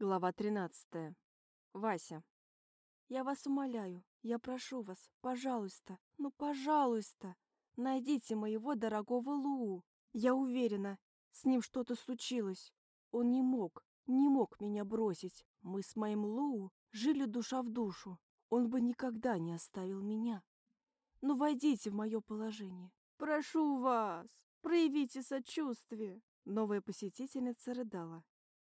Глава 13. Вася. Я вас умоляю, я прошу вас, пожалуйста, ну, пожалуйста, найдите моего дорогого Луу. Я уверена, с ним что-то случилось. Он не мог, не мог меня бросить. Мы с моим Луу жили душа в душу. Он бы никогда не оставил меня. Ну, войдите в мое положение. Прошу вас, проявите сочувствие. Новая посетительница рыдала,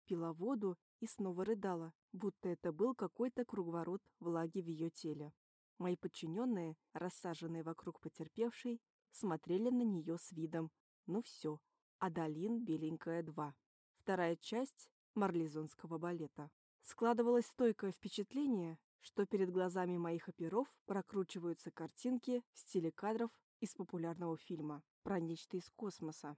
пила воду и снова рыдала, будто это был какой-то круговорот влаги в ее теле. Мои подчиненные, рассаженные вокруг потерпевшей, смотрели на нее с видом «Ну все, Адалин беленькая 2». Вторая часть марлезонского балета. Складывалось стойкое впечатление, что перед глазами моих оперов прокручиваются картинки в стиле кадров из популярного фильма про нечто из космоса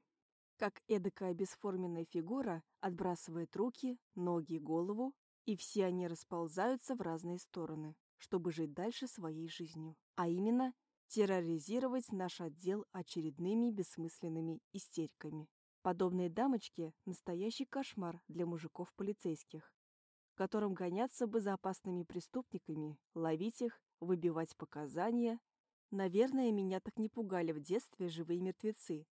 как эдакая бесформенная фигура отбрасывает руки, ноги, голову, и все они расползаются в разные стороны, чтобы жить дальше своей жизнью. А именно, терроризировать наш отдел очередными бессмысленными истериками. Подобные дамочки – настоящий кошмар для мужиков-полицейских, которым гоняться бы за опасными преступниками, ловить их, выбивать показания. Наверное, меня так не пугали в детстве живые мертвецы,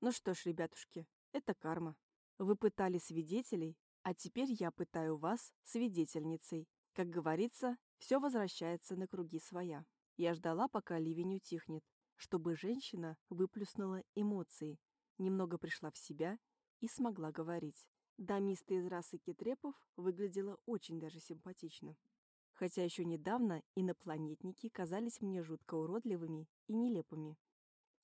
ну что ж, ребятушки, это карма. Вы пытали свидетелей, а теперь я пытаю вас свидетельницей. Как говорится, все возвращается на круги своя. Я ждала, пока ливень утихнет, чтобы женщина выплюснула эмоции, немного пришла в себя и смогла говорить. Дамиста из расы китрепов выглядела очень даже симпатично. Хотя еще недавно инопланетники казались мне жутко уродливыми и нелепыми.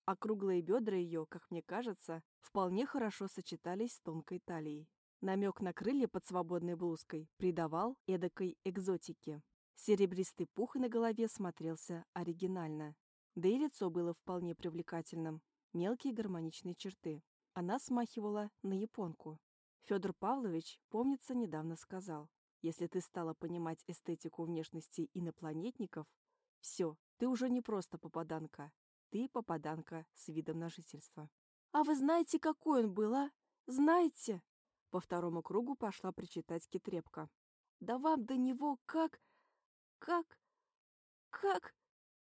Округлые бедра ее, как мне кажется, вполне хорошо сочетались с тонкой талией. Намек на крылья под свободной блузкой придавал эдакой экзотике. Серебристый пух на голове смотрелся оригинально. Да и лицо было вполне привлекательным. Мелкие гармоничные черты. Она смахивала на японку. Федор Павлович, помнится, недавно сказал, если ты стала понимать эстетику внешности инопланетников, все, ты уже не просто попаданка, ты попаданка с видом на жительство. А вы знаете, какой он был, а? Знаете? По второму кругу пошла причитать китрепка. Да вам до него как... как... как...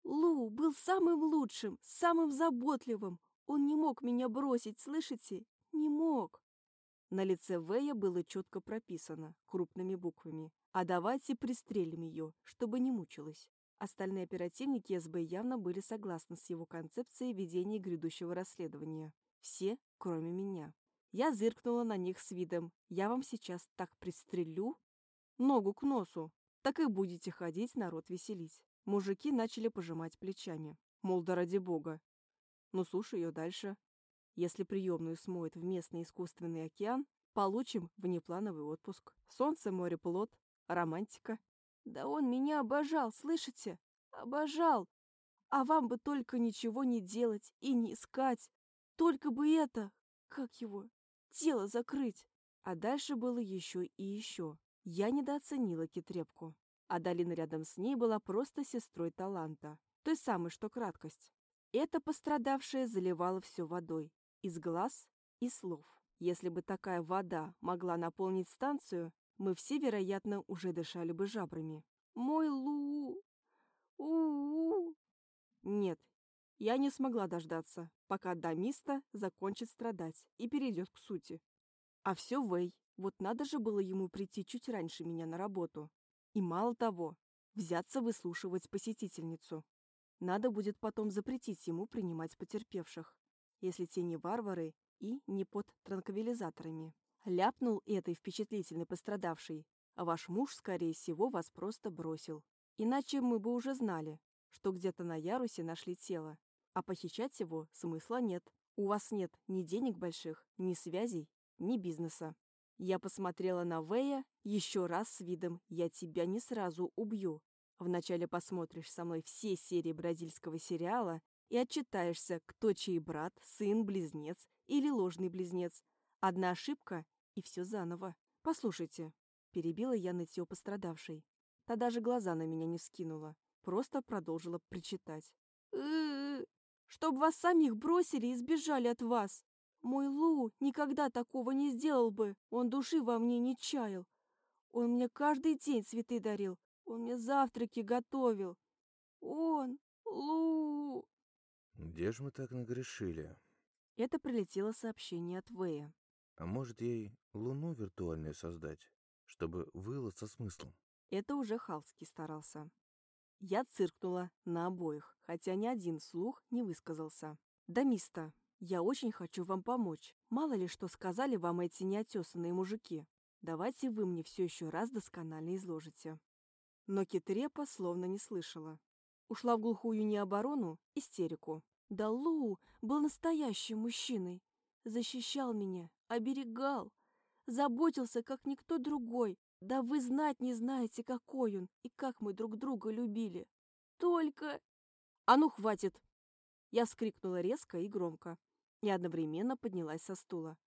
Лу был самым лучшим, самым заботливым. Он не мог меня бросить, слышите? Не мог. На лице Вэя было четко прописано, крупными буквами. А давайте пристрелим ее, чтобы не мучилась. Остальные оперативники СБ явно были согласны с его концепцией ведения грядущего расследования. Все, кроме меня. Я зыркнула на них с видом «Я вам сейчас так пристрелю?» Ногу к носу. Так и будете ходить, народ веселить. Мужики начали пожимать плечами. Мол, да ради бога. Ну, слушай ее дальше. Если приемную смоет в местный искусственный океан, получим внеплановый отпуск. Солнце, море, плод, романтика. Да он меня обожал, слышите? Обожал. А вам бы только ничего не делать и не искать. Только бы это, как его, тело закрыть. А дальше было еще и еще. Я недооценила китрепку. А Далина рядом с ней была просто сестрой таланта. Той самой, что краткость. Эта пострадавшая заливала все водой. Из глаз и слов. Если бы такая вода могла наполнить станцию, мы все, вероятно, уже дышали бы жабрами. Мой Лу... у у Нет, я не смогла дождаться, пока Дамиста закончит страдать и перейдет к сути. А все Вэй. Вот надо же было ему прийти чуть раньше меня на работу. И мало того, взяться выслушивать посетительницу. Надо будет потом запретить ему принимать потерпевших, если те не варвары и не под транквилизаторами. Ляпнул этой впечатлительной пострадавшей, а ваш муж, скорее всего, вас просто бросил. Иначе мы бы уже знали, что где-то на ярусе нашли тело, а похищать его смысла нет. У вас нет ни денег больших, ни связей, ни бизнеса. Я посмотрела на Вэя еще раз с видом «я тебя не сразу убью». Вначале посмотришь со мной все серии бразильского сериала и отчитаешься, кто чей брат, сын, близнец или ложный близнец. Одна ошибка, и все заново. Послушайте, перебила я нытье пострадавшей. Та даже глаза на меня не скинула, просто продолжила причитать. Чтоб вас самих бросили и сбежали от вас. Мой Лу никогда такого не сделал бы, он души во мне не чаял. Он мне каждый день цветы дарил. Он мне завтраки готовил. Он, Лу. Где же мы так нагрешили? Это прилетело сообщение от Вэя. А может ей луну виртуальную создать, чтобы выло со смыслом? Это уже Халский старался. Я циркнула на обоих, хотя ни один слух не высказался. «Да, миста, я очень хочу вам помочь. Мало ли что сказали вам эти неотесанные мужики. Давайте вы мне все еще раз досконально изложите». Но Китрепа словно не слышала. Ушла в глухую необорону, истерику. Да Лу был настоящим мужчиной. Защищал меня, оберегал, заботился, как никто другой. Да вы знать не знаете, какой он и как мы друг друга любили. Только... А ну, хватит! Я вскрикнула резко и громко и одновременно поднялась со стула.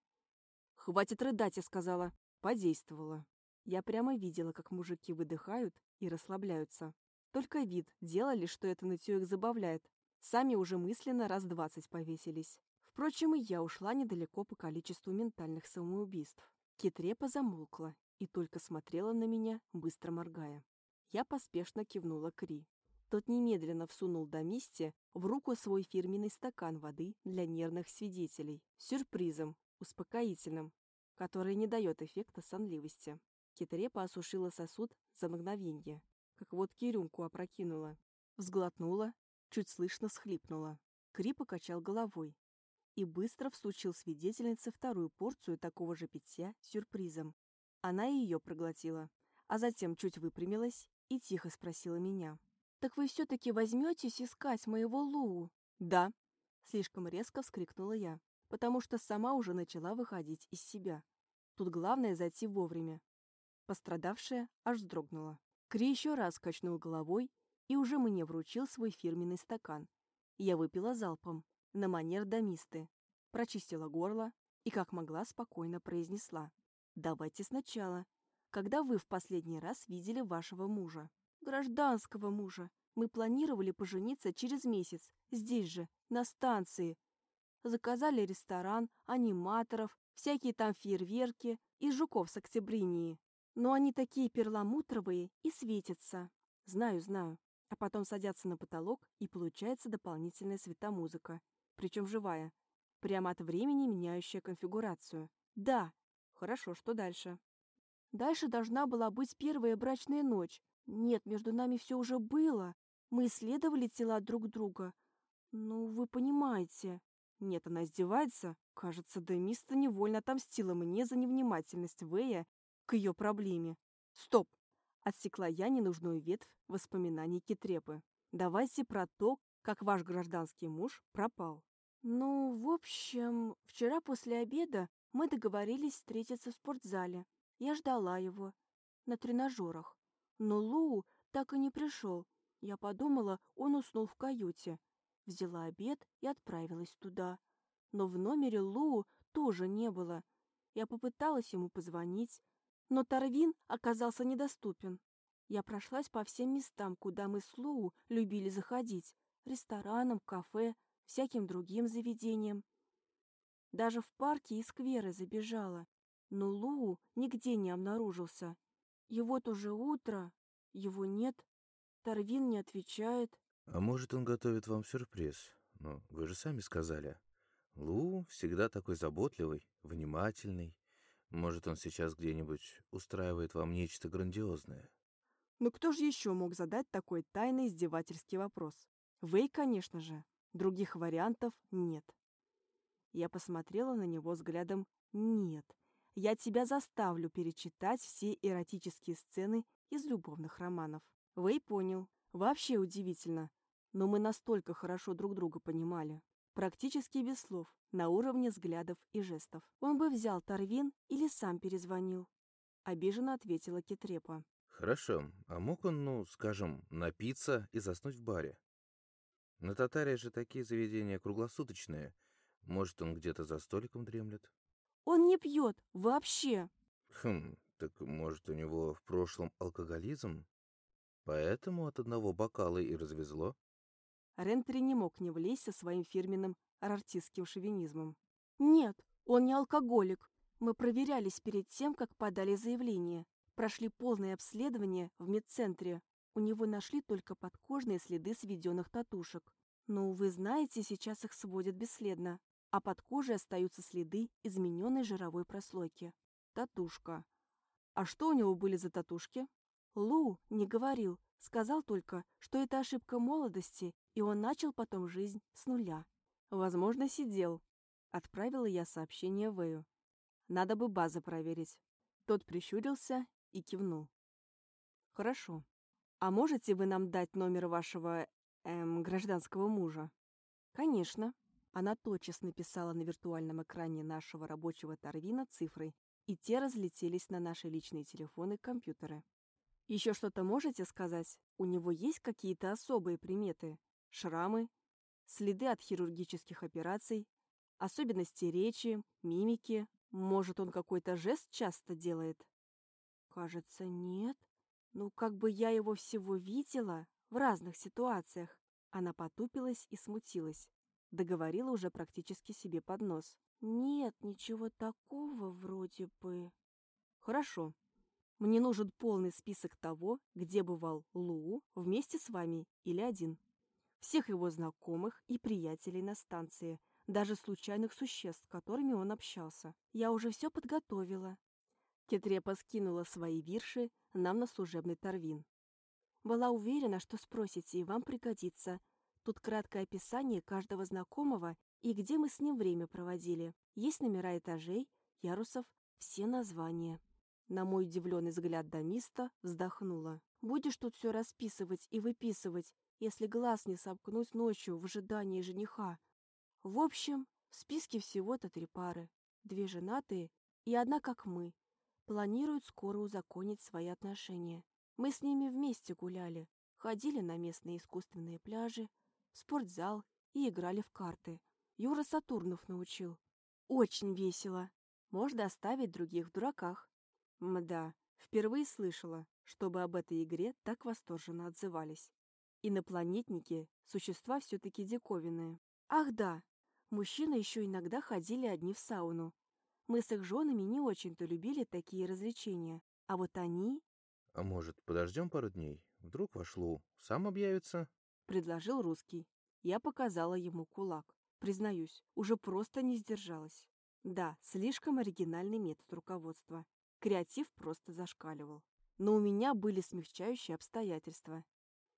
«Хватит рыдать», — я сказала. Подействовала. Я прямо видела, как мужики выдыхают и расслабляются. Только вид делали, что это нытье их забавляет. Сами уже мысленно раз двадцать повесились. Впрочем, и я ушла недалеко по количеству ментальных самоубийств. Китрепа замолкла и только смотрела на меня, быстро моргая. Я поспешно кивнула Кри. Тот немедленно всунул Домисте в руку свой фирменный стакан воды для нервных свидетелей. Сюрпризом, успокоительным, который не дает эффекта сонливости. Китрепа осушила сосуд за мгновенье, как водки рюмку опрокинула. Взглотнула, чуть слышно схлипнула. Кри покачал головой и быстро всучил свидетельнице вторую порцию такого же питья сюрпризом. Она ее проглотила, а затем чуть выпрямилась и тихо спросила меня. «Так вы все-таки возьметесь искать моего Луу?» «Да», — слишком резко вскрикнула я, потому что сама уже начала выходить из себя. Тут главное зайти вовремя. Пострадавшая аж вздрогнула. Кри еще раз качнул головой и уже мне вручил свой фирменный стакан. Я выпила залпом, на манер домисты, прочистила горло и, как могла, спокойно произнесла. «Давайте сначала. Когда вы в последний раз видели вашего мужа?» гражданского мужа. Мы планировали пожениться через месяц, здесь же, на станции. Заказали ресторан, аниматоров, всякие там фейерверки и жуков с октябринии. Но они такие перламутровые и светятся. Знаю, знаю. А потом садятся на потолок, и получается дополнительная светомузыка. Причем живая. Прямо от времени меняющая конфигурацию. Да. Хорошо, что дальше? Дальше должна была быть первая брачная ночь, нет, между нами все уже было. Мы исследовали тела друг друга. Ну, вы понимаете. Нет, она издевается. Кажется, Демиста невольно отомстила мне за невнимательность Вэя к ее проблеме. Стоп! Отсекла я ненужную ветвь воспоминаний Китрепы. Давайте про то, как ваш гражданский муж пропал. Ну, в общем, вчера после обеда мы договорились встретиться в спортзале. Я ждала его на тренажерах. Но Лу так и не пришел. Я подумала, он уснул в каюте. Взяла обед и отправилась туда. Но в номере Лу тоже не было. Я попыталась ему позвонить, но Тарвин оказался недоступен. Я прошлась по всем местам, куда мы с Лу любили заходить. Ресторанам, кафе, всяким другим заведениям. Даже в парке и скверы забежала. Но Лу нигде не обнаружился. И вот уже утро, его нет, Тарвин не отвечает. А может, он готовит вам сюрприз? Ну, вы же сами сказали. Лу всегда такой заботливый, внимательный. Может, он сейчас где-нибудь устраивает вам нечто грандиозное? Ну кто же еще мог задать такой тайный издевательский вопрос? Вэй, конечно же. Других вариантов нет. Я посмотрела на него взглядом «нет». Я тебя заставлю перечитать все эротические сцены из любовных романов. Вэй понял. Вообще удивительно. Но мы настолько хорошо друг друга понимали. Практически без слов, на уровне взглядов и жестов. Он бы взял Тарвин или сам перезвонил. Обиженно ответила Кетрепа. Хорошо. А мог он, ну, скажем, напиться и заснуть в баре? На Татаре же такие заведения круглосуточные. Может, он где-то за столиком дремлет? Он не пьет. Вообще. Хм, так может, у него в прошлом алкоголизм? Поэтому от одного бокала и развезло? Рентри не мог не влезть со своим фирменным артистским шовинизмом. Нет, он не алкоголик. Мы проверялись перед тем, как подали заявление. Прошли полное обследование в медцентре. У него нашли только подкожные следы сведенных татушек. Но, вы знаете, сейчас их сводят бесследно, а под кожей остаются следы измененной жировой прослойки. Татушка. А что у него были за татушки? Лу не говорил, сказал только, что это ошибка молодости, и он начал потом жизнь с нуля. Возможно, сидел. Отправила я сообщение Вэю. Надо бы базы проверить. Тот прищурился и кивнул. Хорошо. А можете вы нам дать номер вашего, эм, гражданского мужа? Конечно. Она тотчас написала на виртуальном экране нашего рабочего Тарвина цифры, и те разлетелись на наши личные телефоны и компьютеры. Еще что-то можете сказать? У него есть какие-то особые приметы? Шрамы? Следы от хирургических операций? Особенности речи, мимики? Может, он какой-то жест часто делает? Кажется, нет. Ну, как бы я его всего видела в разных ситуациях. Она потупилась и смутилась. Договорила уже практически себе под нос. Нет, ничего такого вроде бы. Хорошо. Мне нужен полный список того, где бывал Лу вместе с вами или один. Всех его знакомых и приятелей на станции, даже случайных существ, с которыми он общался. Я уже все подготовила. Кетрепа скинула свои вирши нам на служебный торвин. Была уверена, что спросите, и вам пригодится. Тут краткое описание каждого знакомого и где мы с ним время проводили. Есть номера этажей, ярусов, все названия. На мой удивленный взгляд Дамиста вздохнула. «Будешь тут все расписывать и выписывать, если глаз не сомкнуть ночью в ожидании жениха. В общем, в списке всего-то три пары. Две женатые и одна как мы, планируют скоро узаконить свои отношения. Мы с ними вместе гуляли, ходили на местные искусственные пляжи, в спортзал и играли в карты. Юра Сатурнов научил. Очень весело. Можно оставить других в дураках. Мда, впервые слышала, чтобы об этой игре так восторженно отзывались. Инопланетники – существа все-таки диковинные. Ах да, мужчины еще иногда ходили одни в сауну, мы с их женами не очень-то любили такие развлечения, а вот они... «А может, подождем пару дней? Вдруг вошло, сам объявится?» — предложил русский. Я показала ему кулак. Признаюсь, уже просто не сдержалась. Да, слишком оригинальный метод руководства. Креатив просто зашкаливал. Но у меня были смягчающие обстоятельства.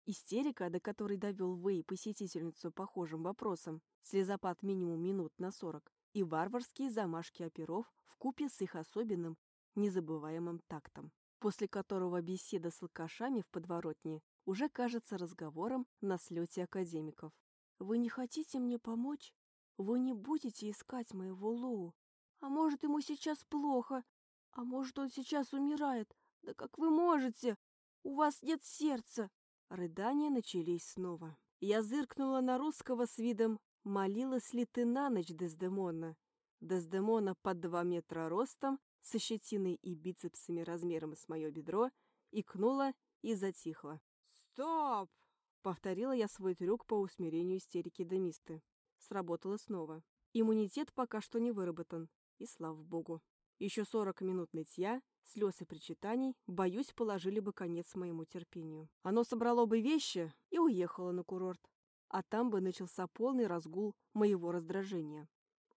Истерика, до которой довел Вэй посетительницу похожим вопросом, слезопад минимум минут на сорок, и варварские замашки оперов в купе с их особенным, незабываемым тактом, после которого беседа с алкашами в подворотне уже кажется разговором на слете академиков. «Вы не хотите мне помочь? Вы не будете искать моего Лоу? А может, ему сейчас плохо? А может, он сейчас умирает? Да как вы можете? У вас нет сердца!» Рыдания начались снова. Я зыркнула на русского с видом Молилась ли ты на ночь, Дездемона? Дездемона под два метра ростом, со щетиной и бицепсами размером с мое бедро, икнула и затихла. «Стоп!» — повторила я свой трюк по усмирению истерики Демисты. Сработало снова. Иммунитет пока что не выработан, и слава богу. Еще сорок минут нытья, слез и причитаний, боюсь, положили бы конец моему терпению. Оно собрало бы вещи и уехало на курорт а там бы начался полный разгул моего раздражения.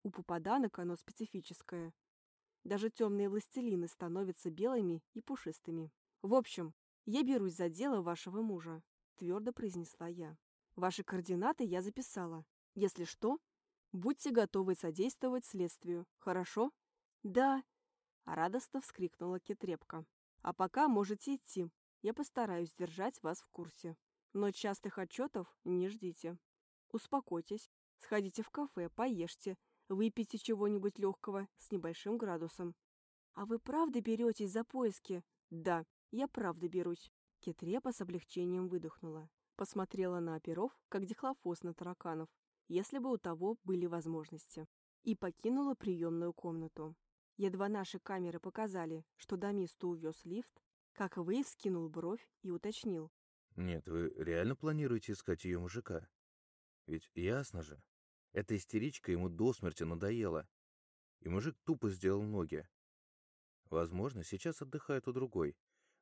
У попаданок оно специфическое. Даже темные властелины становятся белыми и пушистыми. В общем, я берусь за дело вашего мужа, твердо произнесла я. Ваши координаты я записала. Если что, будьте готовы содействовать следствию, хорошо? Да, радостно вскрикнула Кетрепка. А пока можете идти. Я постараюсь держать вас в курсе. Но частых отчетов не ждите. Успокойтесь, сходите в кафе, поешьте, выпейте чего-нибудь легкого с небольшим градусом. А вы правда беретесь за поиски? Да, я правда берусь. Кетрепа с облегчением выдохнула. Посмотрела на оперов, как дихлофос на тараканов, если бы у того были возможности. И покинула приемную комнату. Едва наши камеры показали, что Дамисту увез лифт, как Вейв скинул бровь и уточнил. Нет, вы реально планируете искать ее мужика? Ведь ясно же, эта истеричка ему до смерти надоела. И мужик тупо сделал ноги. Возможно, сейчас отдыхает у другой,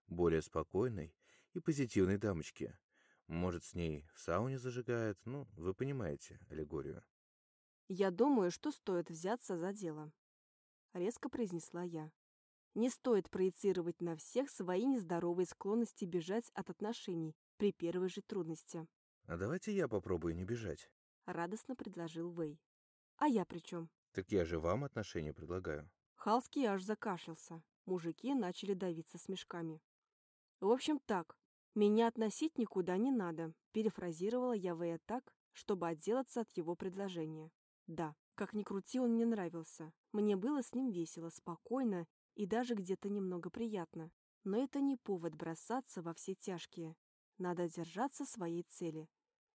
более спокойной и позитивной дамочке. Может, с ней в сауне зажигает, ну, вы понимаете аллегорию. «Я думаю, что стоит взяться за дело», — резко произнесла я. «Не стоит проецировать на всех свои нездоровые склонности бежать от отношений при первой же трудности». «А давайте я попробую не бежать», — радостно предложил Вэй. «А я при чем?» «Так я же вам отношения предлагаю». Халский аж закашлялся. Мужики начали давиться смешками. «В общем, так. Меня относить никуда не надо», — перефразировала я Вэя так, чтобы отделаться от его предложения. Да, как ни крути, он мне нравился. Мне было с ним весело, спокойно и даже где-то немного приятно. Но это не повод бросаться во все тяжкие. Надо держаться своей цели.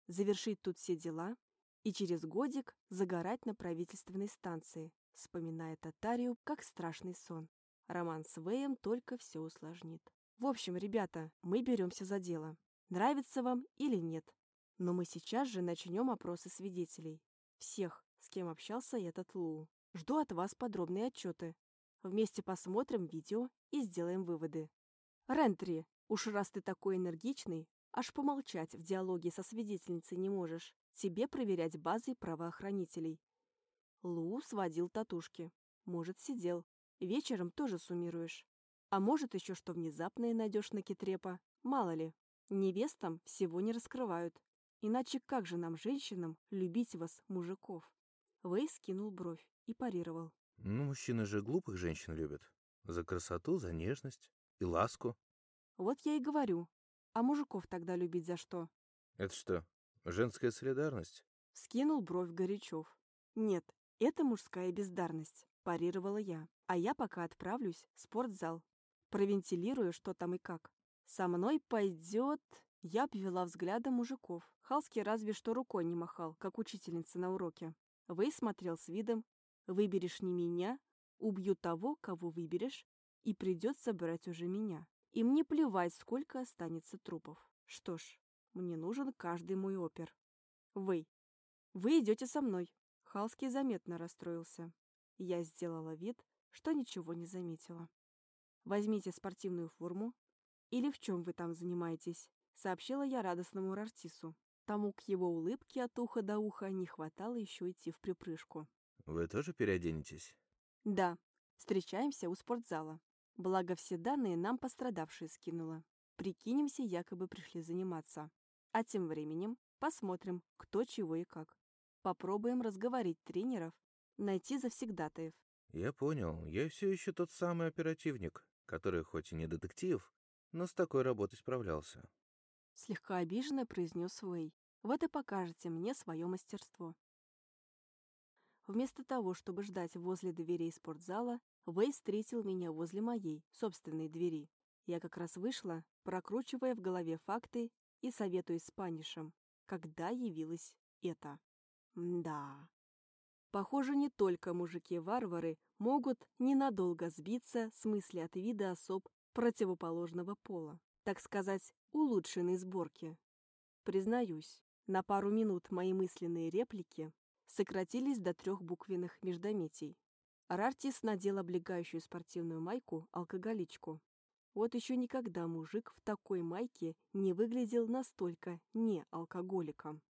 Завершить тут все дела и через годик загорать на правительственной станции, вспоминая Татарию как страшный сон. Роман с Вэем только все усложнит. В общем, ребята, мы беремся за дело. Нравится вам или нет. Но мы сейчас же начнем опросы свидетелей. Всех, с кем общался этот Лу. Жду от вас подробные отчеты. Вместе посмотрим видео и сделаем выводы. Рентри, уж раз ты такой энергичный, аж помолчать в диалоге со свидетельницей не можешь. Тебе проверять базы правоохранителей. Лу сводил татушки. Может, сидел. Вечером тоже суммируешь. А может, еще что внезапное найдешь на Китрепа. Мало ли. Невестам всего не раскрывают. Иначе как же нам, женщинам, любить вас, мужиков? Вэй скинул бровь и парировал. Ну, мужчины же глупых женщин любят. За красоту, за нежность и ласку. Вот я и говорю. А мужиков тогда любить за что? Это что, женская солидарность? Скинул бровь Горячев. Нет, это мужская бездарность, парировала я. А я пока отправлюсь в спортзал. Провентилирую, что там и как. Со мной пойдет... Я обвела взглядом мужиков. Халский разве что рукой не махал, как учительница на уроке. Вэй смотрел с видом «Выберешь не меня, убью того, кого выберешь, и придется брать уже меня. И мне плевать, сколько останется трупов. Что ж, мне нужен каждый мой опер. Вэй, вы идете со мной». Халский заметно расстроился. Я сделала вид, что ничего не заметила. «Возьмите спортивную форму. Или в чем вы там занимаетесь?» сообщила я радостному Рартису. Тому к его улыбке от уха до уха не хватало еще идти в припрыжку. «Вы тоже переоденетесь?» «Да. Встречаемся у спортзала. Благо все данные нам пострадавшие скинула. Прикинемся, якобы пришли заниматься. А тем временем посмотрим, кто чего и как. Попробуем разговорить тренеров, найти завсегдатаев». «Я понял. Я все еще тот самый оперативник, который хоть и не детектив, но с такой работой справлялся. Слегка обиженно произнес Вэй. Вот и покажете мне свое мастерство. Вместо того, чтобы ждать возле дверей спортзала, Вэй встретил меня возле моей, собственной двери. Я как раз вышла, прокручивая в голове факты и советуясь с Панишем, когда явилась это. Да. Похоже, не только мужики-варвары могут ненадолго сбиться с мысли от вида особ противоположного пола так сказать, улучшенной сборки. Признаюсь, на пару минут мои мысленные реплики сократились до трех буквенных междометий. Рартис надел облегающую спортивную майку алкоголичку. Вот еще никогда мужик в такой майке не выглядел настолько не алкоголиком.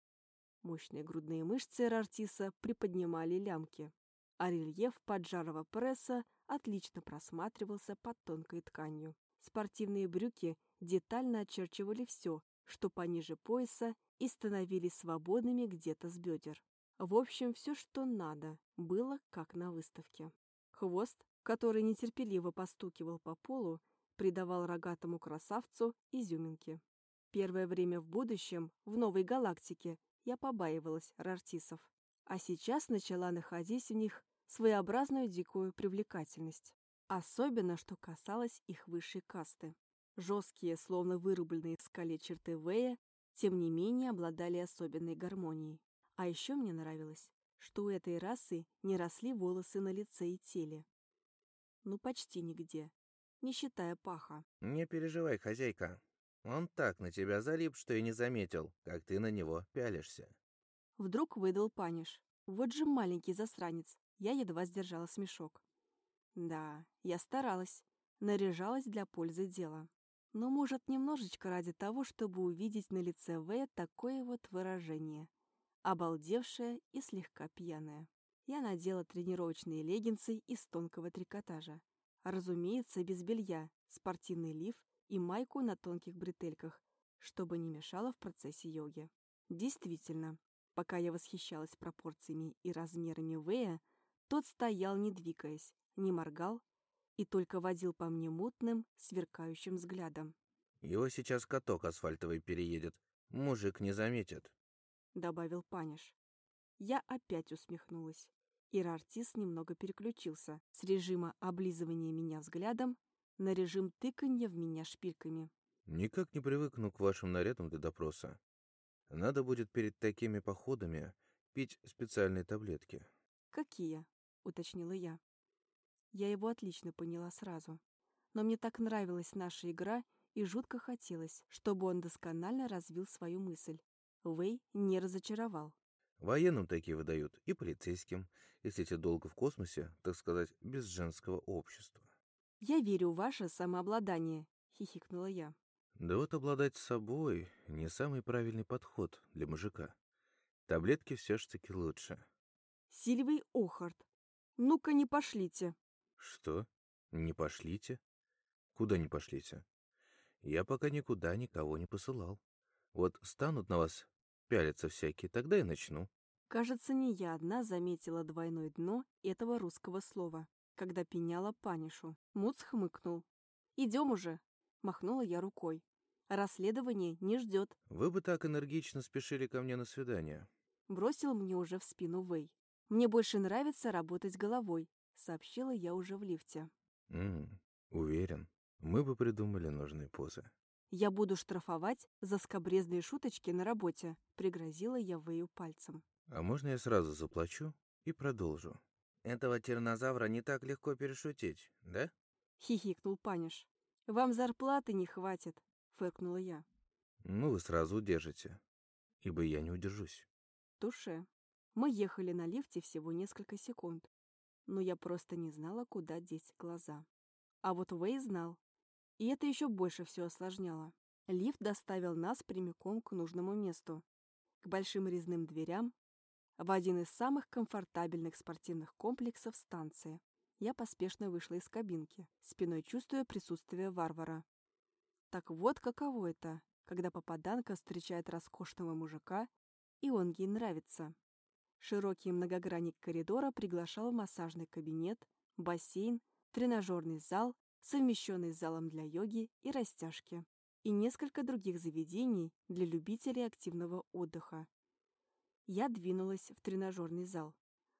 Мощные грудные мышцы Рартиса приподнимали лямки, а рельеф поджарого пресса отлично просматривался под тонкой тканью. Спортивные брюки детально очерчивали все, что пониже пояса, и становились свободными где-то с бедер. В общем, все, что надо, было как на выставке. Хвост, который нетерпеливо постукивал по полу, придавал рогатому красавцу изюминки. Первое время в будущем, в новой галактике, я побаивалась рартисов, а сейчас начала находить в них своеобразную дикую привлекательность. Особенно, что касалось их высшей касты. Жесткие, словно вырубленные в скале черты Вэя, тем не менее обладали особенной гармонией. А еще мне нравилось, что у этой расы не росли волосы на лице и теле. Ну, почти нигде, не считая паха. «Не переживай, хозяйка. Он так на тебя залип, что и не заметил, как ты на него пялишься». Вдруг выдал Паниш. Вот же маленький засранец. Я едва сдержала смешок. Да, я старалась, наряжалась для пользы дела. но, может, немножечко ради того, чтобы увидеть на лице В такое вот выражение. Обалдевшее и слегка пьяное. Я надела тренировочные леггинсы из тонкого трикотажа. Разумеется, без белья, спортивный лиф и майку на тонких бретельках, чтобы не мешало в процессе йоги. Действительно, пока я восхищалась пропорциями и размерами Вэя, тот стоял, не двигаясь, не моргал и только водил по мне мутным, сверкающим взглядом. «Его сейчас каток асфальтовый переедет. Мужик не заметит», — добавил Паниш. Я опять усмехнулась. Ира-артист немного переключился с режима облизывания меня взглядом на режим тыканья в меня шпильками. «Никак не привыкну к вашим нарядам для допроса. Надо будет перед такими походами пить специальные таблетки». «Какие?» — уточнила я. Я его отлично поняла сразу. Но мне так нравилась наша игра, и жутко хотелось, чтобы он досконально развил свою мысль. Вэй не разочаровал. Военным такие выдают, и полицейским, если те долго в космосе, так сказать, без женского общества. «Я верю в ваше самообладание», — хихикнула я. Да вот обладать собой — не самый правильный подход для мужика. Таблетки все ж таки лучше. Сильвий Охард, ну-ка не пошлите. Что? Не пошлите? Куда не пошлите? Я пока никуда никого не посылал. Вот станут на вас пялиться всякие, тогда и начну. Кажется, не я одна заметила двойное дно этого русского слова, когда пеняла Панишу. Муц хмыкнул. «Идем уже!» — махнула я рукой. «Расследование не ждет». «Вы бы так энергично спешили ко мне на свидание». Бросил мне уже в спину Вэй. «Мне больше нравится работать головой», — сообщила я уже в лифте. «Ммм, уверен, мы бы придумали нужные позы». «Я буду штрафовать за скобрезные шуточки на работе», — пригрозила я Вэю пальцем. «А можно я сразу заплачу и продолжу?» «Этого тиранозавра не так легко перешутить, да?» — хихикнул Паниш. «Вам зарплаты не хватит», — фыркнула я. «Ну, вы сразу удержите, ибо я не удержусь». Туше. Мы ехали на лифте всего несколько секунд, но я просто не знала, куда деть глаза. А вот Вэй знал, и это еще больше все осложняло. Лифт доставил нас прямиком к нужному месту, к большим резным дверям, в один из самых комфортабельных спортивных комплексов станции. Я поспешно вышла из кабинки, спиной чувствуя присутствие варвара. Так вот каково это, когда попаданка встречает роскошного мужика, и он ей нравится. Широкий многогранник коридора приглашал в массажный кабинет, бассейн, тренажерный зал, совмещенный с залом для йоги и растяжки, и несколько других заведений для любителей активного отдыха. Я двинулась в тренажерный зал,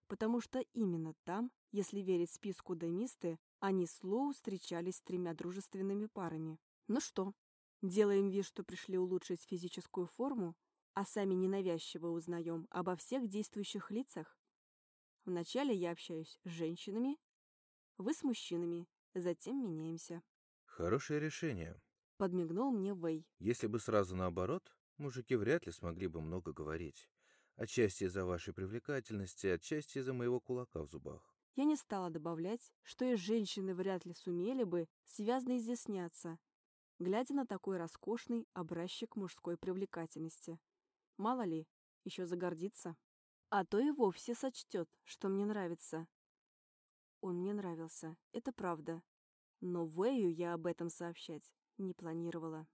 потому что именно там, если верить списку Демисты, они с Лоу встречались с тремя дружественными парами. Ну что, делаем вид, что пришли улучшить физическую форму, а сами ненавязчиво узнаем обо всех действующих лицах? Вначале я общаюсь с женщинами, вы с мужчинами, Затем меняемся. Хорошее решение. Подмигнул мне Вэй. Если бы сразу наоборот, мужики вряд ли смогли бы много говорить. Отчасти из-за вашей привлекательности, отчасти из-за моего кулака в зубах. Я не стала добавлять, что и женщины вряд ли сумели бы связно изъясняться, глядя на такой роскошный образчик мужской привлекательности. Мало ли, еще загордится. А то и вовсе сочтет, что мне нравится, он мне нравился, это правда. Но Вэю я об этом сообщать не планировала.